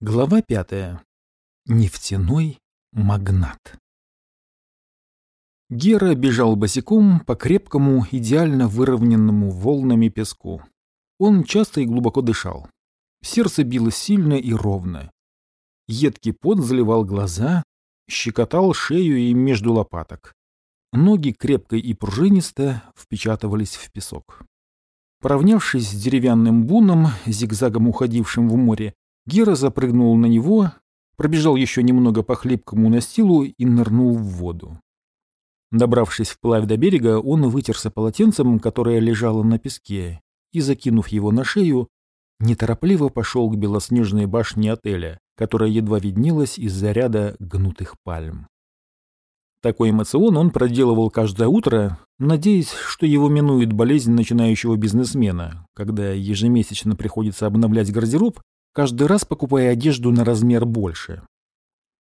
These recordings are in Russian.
Глава пятая. Нефтяной магнат. Гера бежал босиком по крепкому, идеально выровненному волнами песку. Он часто и глубоко дышал. Сердце билось сильно и ровно. Едкий пот заливал глаза, щекотал шею и между лопаток. Ноги крепко и пружинисто впечатывались в песок. Поравнявшись с деревянным буном, зигзагом уходившим в море, Гера запрыгнул на него, пробежал еще немного по хлипкому настилу и нырнул в воду. Добравшись вплавь до берега, он вытерся полотенцем, которое лежало на песке, и, закинув его на шею, неторопливо пошел к белоснежной башне отеля, которая едва виднелась из-за ряда гнутых пальм. Такой эмоцион он проделывал каждое утро, надеясь, что его минует болезнь начинающего бизнесмена, когда ежемесячно приходится обновлять гардероб каждый раз покупая одежду на размер больше.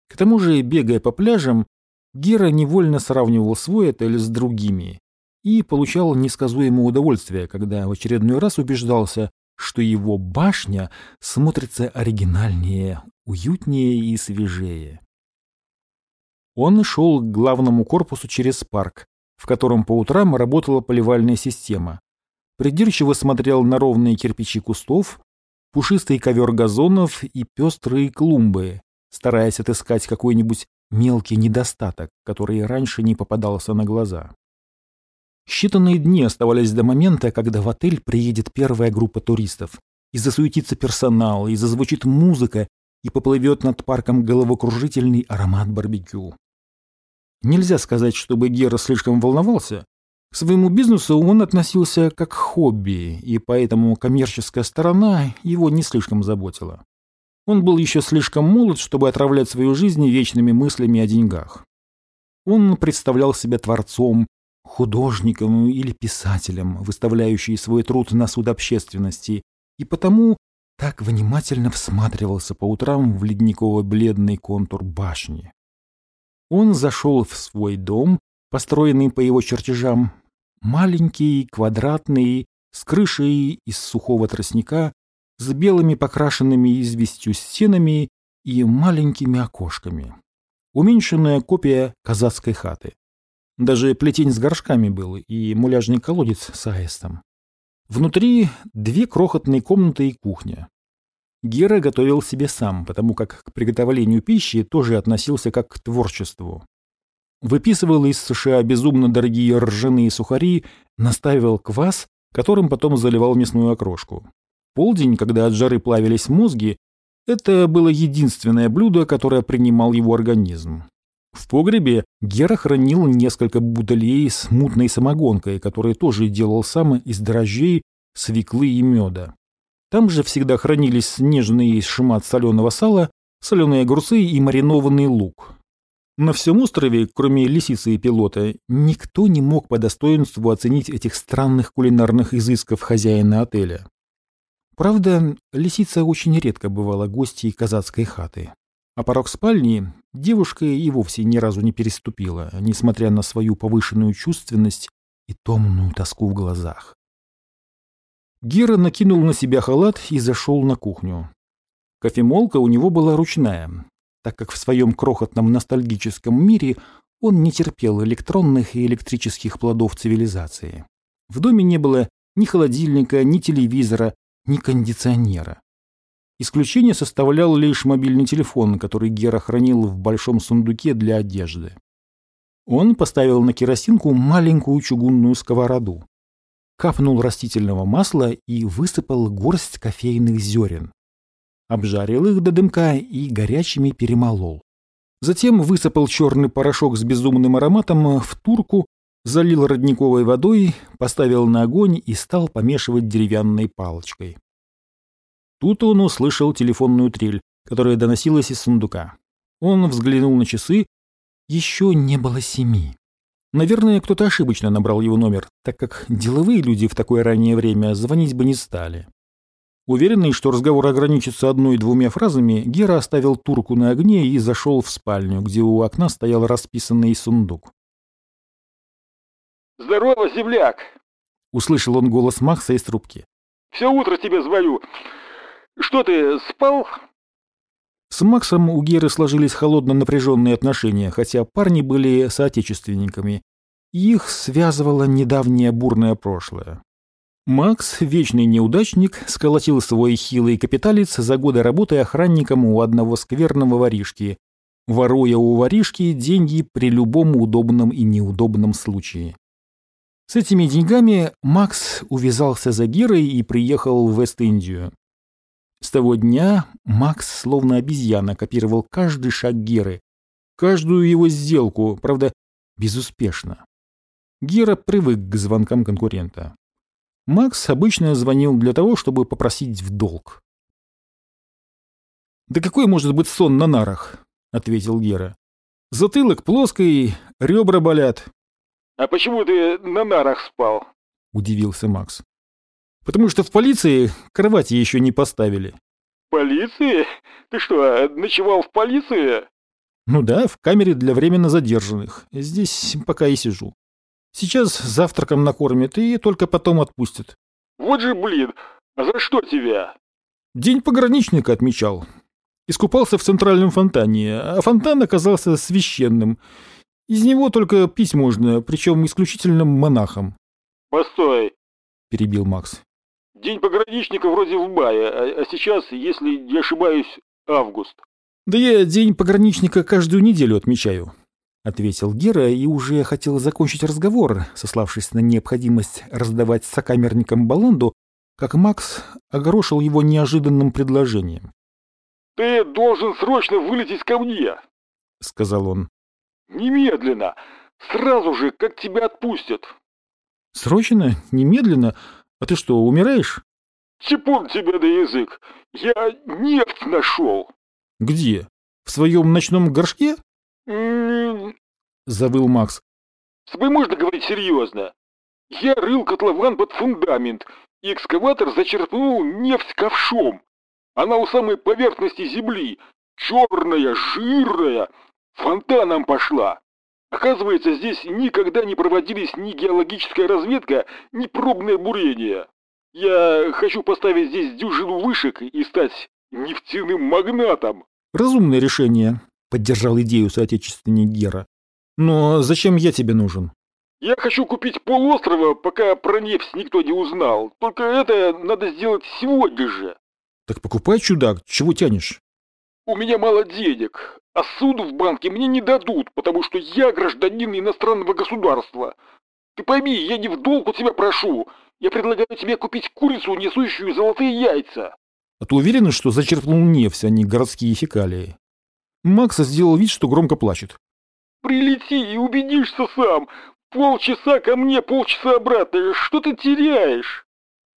К тому же, бегая по пляжам, Гера невольно сравнивал свой отель с другими и получал несказуемое удовольствие, когда в очередной раз убеждался, что его башня смотрится оригинальнее, уютнее и свежее. Он шел к главному корпусу через парк, в котором по утрам работала поливальная система. Придирчиво смотрел на ровные кирпичи кустов, пушистый ковер газонов и пестрые клумбы, стараясь отыскать какой-нибудь мелкий недостаток, который раньше не попадался на глаза. Считанные дни оставались до момента, когда в отель приедет первая группа туристов, и засуетится персонал, и зазвучит музыка, и поплывет над парком головокружительный аромат барбекю. Нельзя сказать, чтобы Гера слишком волновался, к своему бизнесу он относился как к хобби, и поэтому коммерческая сторона его не слишком заботила. Он был еще слишком молод, чтобы отравлять свою жизнь вечными мыслями о деньгах. Он представлял себя творцом, художником или писателем, выставляющим свой труд на суд общественности, и потому так внимательно всматривался по утрам в ледниково-бледный контур башни. Он зашел в свой дом, построенный по его чертежам, Маленький, квадратный, с крышей из сухого тростника, с белыми покрашенными известью стенами и маленькими окошками. Уменьшенная копия казацкой хаты. Даже плетень с горшками был и муляжный колодец с аистом. Внутри две крохотные комнаты и кухня. Гера готовил себе сам, потому как к приготовлению пищи тоже относился как к творчеству. Выписывал из США безумно дорогие ржаные сухари, наставил квас, которым потом заливал мясную окрошку. Полдень, когда от жары плавились мозги, это было единственное блюдо, которое принимал его организм. В погребе Гера хранил несколько бутылей с мутной самогонкой, которые тоже делал сам из дрожжей, свеклы и меда. Там же всегда хранились нежный шмат соленого сала, соленые огурцы и маринованный лук. На всем острове, кроме лисицы и пилота, никто не мог по достоинству оценить этих странных кулинарных изысков хозяина отеля. Правда, лисица очень редко бывала гостьей казацкой хаты. А порог спальни девушка и вовсе ни разу не переступила, несмотря на свою повышенную чувственность и томную тоску в глазах. Гера накинул на себя халат и зашел на кухню. Кофемолка у него была ручная, так как в своем крохотном ностальгическом мире он не терпел электронных и электрических плодов цивилизации. В доме не было ни холодильника, ни телевизора, ни кондиционера. Исключение составлял лишь мобильный телефон, который Гера хранил в большом сундуке для одежды. Он поставил на керосинку маленькую чугунную сковороду, капнул растительного масла и высыпал горсть кофейных зерен обжарил их до дымка и горячими перемолол. Затем высыпал черный порошок с безумным ароматом в турку, залил родниковой водой, поставил на огонь и стал помешивать деревянной палочкой. Тут он услышал телефонную трель, которая доносилась из сундука. Он взглянул на часы. Еще не было семи. Наверное, кто-то ошибочно набрал его номер, так как деловые люди в такое раннее время звонить бы не стали. Уверенный, что разговор ограничится одной-двумя фразами, Гера оставил турку на огне и зашел в спальню, где у окна стоял расписанный сундук. «Здорово, земляк!» — услышал он голос Макса из трубки. «Все утро тебе звоню. Что ты, спал?» С Максом у Геры сложились холодно напряженные отношения, хотя парни были соотечественниками. Их связывало недавнее бурное прошлое. Макс, вечный неудачник, сколотил свой хилый капиталец за годы работы охранником у одного скверного воришки, воруя у воришки деньги при любом удобном и неудобном случае. С этими деньгами Макс увязался за Герой и приехал в Вест-Индию. С того дня Макс, словно обезьяна, копировал каждый шаг Геры, каждую его сделку, правда, безуспешно. Гера привык к звонкам конкурента. Макс обычно звонил для того, чтобы попросить в долг. «Да какой может быть сон на нарах?» — ответил Гера. «Затылок плоский, ребра болят». «А почему ты на нарах спал?» — удивился Макс. «Потому что в полиции кровати еще не поставили». «Полиции? Ты что, ночевал в полиции?» «Ну да, в камере для временно задержанных. Здесь пока и сижу». Сейчас завтраком накормят и только потом отпустят. Вот же блин, а за что тебя? День пограничника отмечал. Искупался в центральном фонтане, а фонтан оказался священным. Из него только пить можно, причем исключительно монахом. Постой, перебил Макс. День пограничника вроде в мае, а, а сейчас, если не ошибаюсь, август. Да я день пограничника каждую неделю отмечаю. — ответил Гера и уже хотел закончить разговор, сославшись на необходимость раздавать сокамерникам баланду, как Макс огорошил его неожиданным предложением. «Ты должен срочно вылететь ко мне!» — сказал он. «Немедленно! Сразу же, как тебя отпустят!» «Срочно? Немедленно? А ты что, умираешь?» «Чепун тебя да язык! Я нефть нашел!» «Где? В своем ночном горшке?» Завыл Макс. «С тобой можно говорить серьезно? Я рыл котлован под фундамент, и экскаватор зачерпнул нефть ковшом. Она у самой поверхности земли, черная, жирная, фонтаном пошла. Оказывается, здесь никогда не проводились ни геологическая разведка, ни пробное бурение. Я хочу поставить здесь дюжину вышек и стать нефтяным магнатом. Разумное решение, поддержал идею соотечественник Гера. Но зачем я тебе нужен? Я хочу купить полуострова, пока про нефть никто не узнал. Только это надо сделать сегодня же. Так покупай, чудак, чего тянешь? У меня мало денег, а суду в банке мне не дадут, потому что я гражданин иностранного государства. Ты пойми, я не в долг у тебя прошу. Я предлагаю тебе купить курицу, несущую золотые яйца. А ты уверен, что зачерпнул нефть, а не городские фекалии? Макс сделал вид, что громко плачет. «Прилети и убедишься сам. Полчаса ко мне, полчаса обратно. Что ты теряешь?»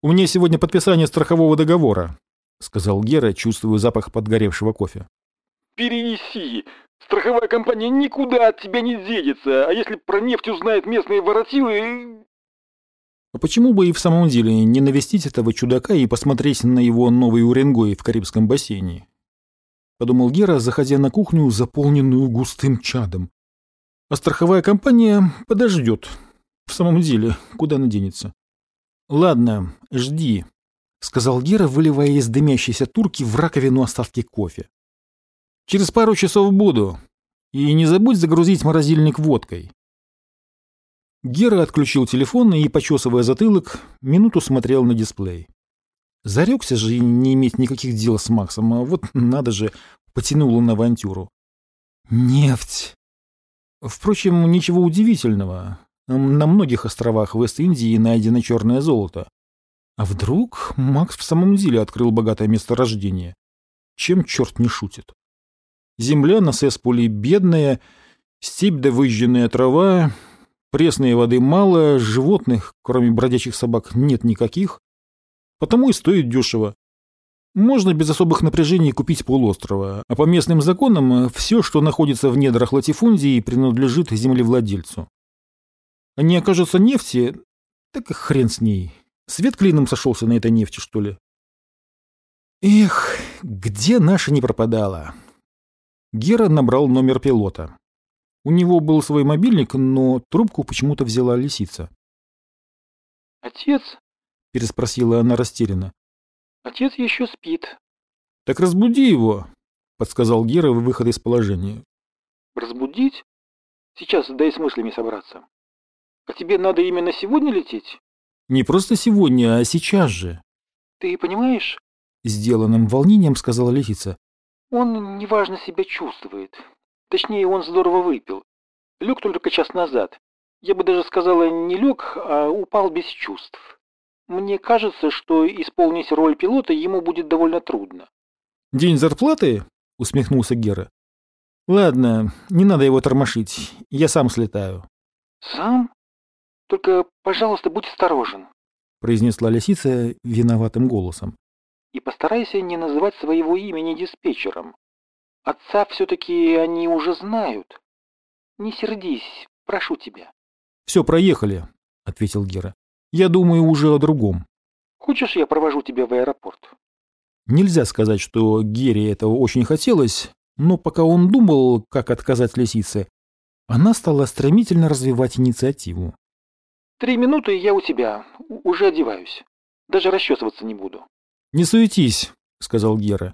«У меня сегодня подписание страхового договора», — сказал Гера, чувствуя запах подгоревшего кофе. «Перенеси. Страховая компания никуда от тебя не денется, а если про нефть узнают местные воротилы...» А почему бы и в самом деле не навестить этого чудака и посмотреть на его новый Уренгой в Карибском бассейне? — подумал Гера, заходя на кухню, заполненную густым чадом. «А страховая компания подождет. В самом деле, куда она денется?» «Ладно, жди», — сказал Гера, выливая из дымящейся турки в раковину остатки кофе. «Через пару часов буду. И не забудь загрузить морозильник водкой». Гера отключил телефон и, почесывая затылок, минуту смотрел на дисплей. Зарекся же не иметь никаких дел с Максом, а вот надо же, потянул он авантюру. Нефть. Впрочем, ничего удивительного. На многих островах Вест-Индии найдено черное золото. А вдруг Макс в самом деле открыл богатое месторождение? Чем черт не шутит? Земля на Сесполе бедная, степь да выжженная трава, пресной воды мало, животных, кроме бродячих собак, нет никаких. Потому и стоит дешево. Можно без особых напряжений купить полуострова, а по местным законам все, что находится в недрах латифундии, принадлежит землевладельцу. А не окажется нефти, так и хрен с ней. Свет клином сошелся на этой нефти, что ли? Эх, где наша не пропадала? Гера набрал номер пилота. У него был свой мобильник, но трубку почему-то взяла лисица. «Отец?» Переспросила она растерянно. Отец еще спит. Так разбуди его. — подсказал Гера выход из положения. Разбудить? Сейчас дай с мыслями собраться. А тебе надо именно сегодня лететь? Не просто сегодня, а сейчас же. Ты понимаешь? Сделанным волнением сказала Лисица. Он неважно себя чувствует. Точнее, он здорово выпил. Лег только час назад. Я бы даже сказала, не лег, а упал без чувств. Мне кажется, что исполнить роль пилота ему будет довольно трудно. «День зарплаты?» — усмехнулся Гера. «Ладно, не надо его тормошить. Я сам слетаю». «Сам? Только, пожалуйста, будь осторожен», — произнесла лисица виноватым голосом. «И постарайся не называть своего имени диспетчером. Отца все-таки они уже знают. Не сердись, прошу тебя». «Все, проехали», — ответил Гера. «Я думаю уже о другом». «Хочешь, я провожу тебя в аэропорт?» Нельзя сказать, что Гере этого очень хотелось, но пока он думал, как отказать лисице, она стала стремительно развивать инициативу. «Три минуты, и я у тебя. Уже одеваюсь. Даже расчесываться не буду». «Не суетись», — сказал Гера.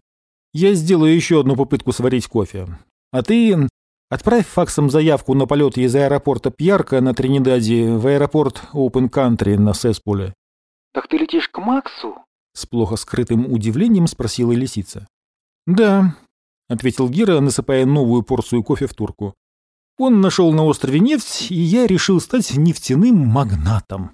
«Я сделаю еще одну попытку сварить кофе. А ты отправь факсом заявку на полет из аэропорта Пьярка на Тринидаде в аэропорт Open Country на Сесполе». «Так ты летишь к Максу?» С плохо скрытым удивлением спросила лисица. «Да», — ответил Гера, насыпая новую порцию кофе в турку. «Он нашел на острове нефть, и я решил стать нефтяным магнатом».